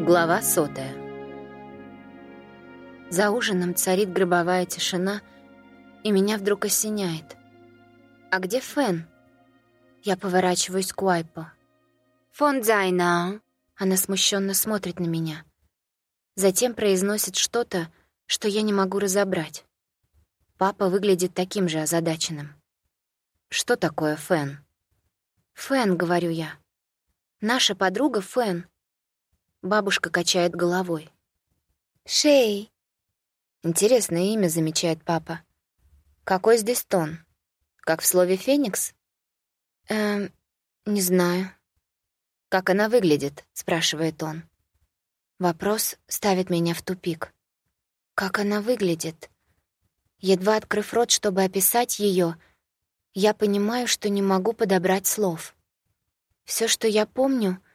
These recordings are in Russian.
Глава сотая. За ужином царит гробовая тишина, и меня вдруг осеняет. «А где Фен?» Я поворачиваюсь к Уайпу. «Фон Зайна!» Она смущенно смотрит на меня. Затем произносит что-то, что я не могу разобрать. Папа выглядит таким же озадаченным. «Что такое Фен?» «Фен», — говорю я. «Наша подруга Фен». Бабушка качает головой. «Шей». Интересное имя, замечает папа. Какой здесь тон? Как в слове «феникс»? Эм, не знаю. Как она выглядит? спрашивает он. Вопрос ставит меня в тупик. Как она выглядит? Едва открыв рот, чтобы описать ее, я понимаю, что не могу подобрать слов. Все, что я помню —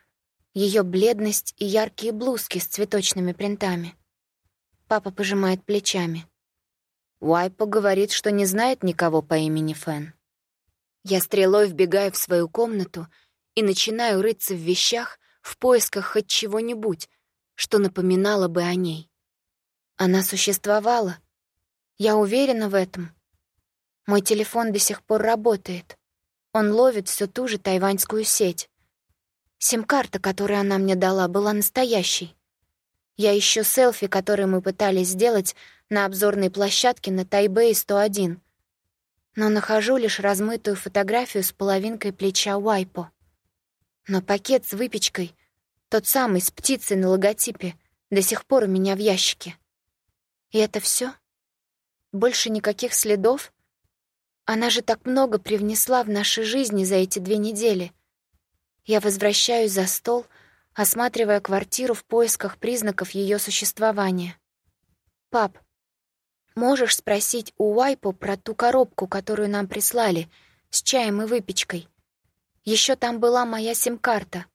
ее бледность и яркие блузки с цветочными принтами. Папа пожимает плечами. Уайпо говорит, что не знает никого по имени Фэн. Я стрелой вбегаю в свою комнату и начинаю рыться в вещах в поисках хоть чего-нибудь, что напоминало бы о ней. Она существовала. Я уверена в этом. Мой телефон до сих пор работает. Он ловит всю ту же тайваньскую сеть. Сим-карта, которую она мне дала, была настоящей. Я ищу селфи, которые мы пытались сделать на обзорной площадке на Тайбэй 101, но нахожу лишь размытую фотографию с половинкой плеча Уайпо. Но пакет с выпечкой, тот самый с птицей на логотипе, до сих пор у меня в ящике. И это все? Больше никаких следов? Она же так много привнесла в наши жизни за эти две недели. Я возвращаюсь за стол, осматривая квартиру в поисках признаков ее существования. «Пап, можешь спросить у Уайпо про ту коробку, которую нам прислали, с чаем и выпечкой? Еще там была моя сим-карта.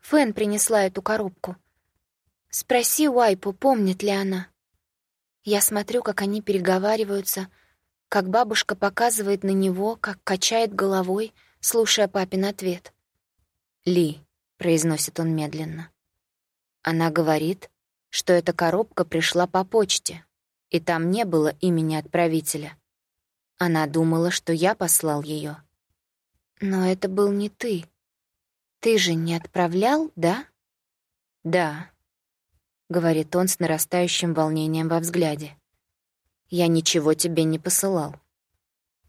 Фэн принесла эту коробку. Спроси Уайпу, помнит ли она». Я смотрю, как они переговариваются, как бабушка показывает на него, как качает головой, слушая папин ответ. «Ли», — произносит он медленно. Она говорит, что эта коробка пришла по почте, и там не было имени отправителя. Она думала, что я послал ее. Но это был не ты. Ты же не отправлял, да? Да, — говорит он с нарастающим волнением во взгляде. «Я ничего тебе не посылал».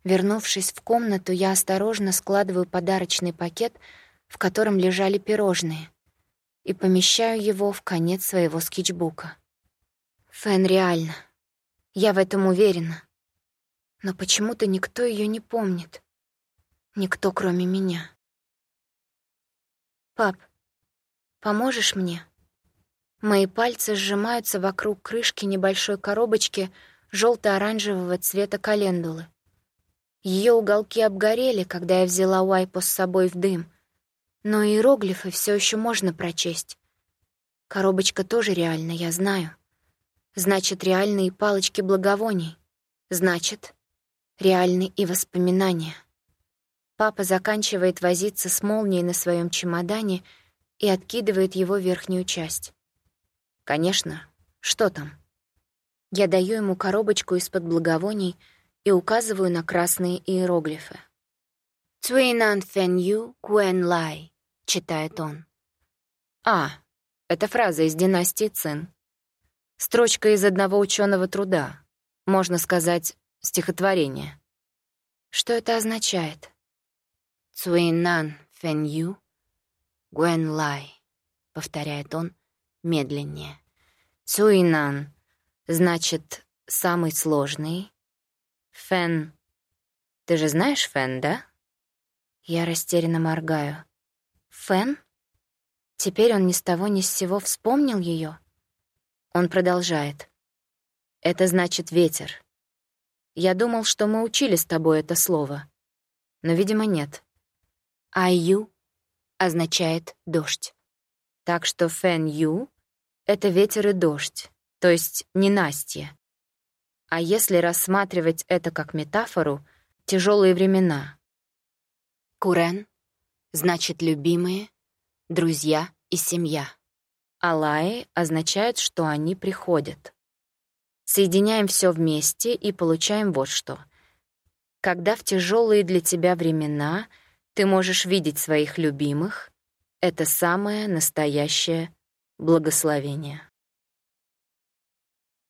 Вернувшись в комнату, я осторожно складываю подарочный пакет — в котором лежали пирожные, и помещаю его в конец своего скетчбука. Фэн реально. Я в этом уверена. Но почему-то никто ее не помнит. Никто, кроме меня. «Пап, поможешь мне?» Мои пальцы сжимаются вокруг крышки небольшой коробочки желто оранжевого цвета календулы. Ее уголки обгорели, когда я взяла Уайпо с собой в дым, но иероглифы все еще можно прочесть. Коробочка тоже реальна, я знаю. Значит, реальные палочки благовоний. Значит, реальны и воспоминания. Папа заканчивает возиться с молнией на своем чемодане и откидывает его верхнюю часть. Конечно, что там? Я даю ему коробочку из-под благовоний и указываю на красные иероглифы. Твинан Фен Ю Куэн Лай читает он. А, это фраза из династии Цин. Строчка из одного ученого труда. Можно сказать, стихотворение. Что это означает? Цуинан Фэнью Гуэн Лай, повторяет он медленнее. Цуинан значит самый сложный. Фэн. Ты же знаешь Фэн, да? Я растерянно моргаю. Фэн? Теперь он ни с того ни с сего вспомнил ее. Он продолжает. Это значит ветер. Я думал, что мы учили с тобой это слово. Но, видимо, нет. Аю означает дождь. Так что Фэн Ю — это ветер и дождь, то есть ненастье. А если рассматривать это как метафору, тяжелые времена. Курен значит любимые, друзья и семья. Алаи означают, что они приходят. Соединяем все вместе и получаем вот что. Когда в тяжелые для тебя времена ты можешь видеть своих любимых, это самое настоящее благословение.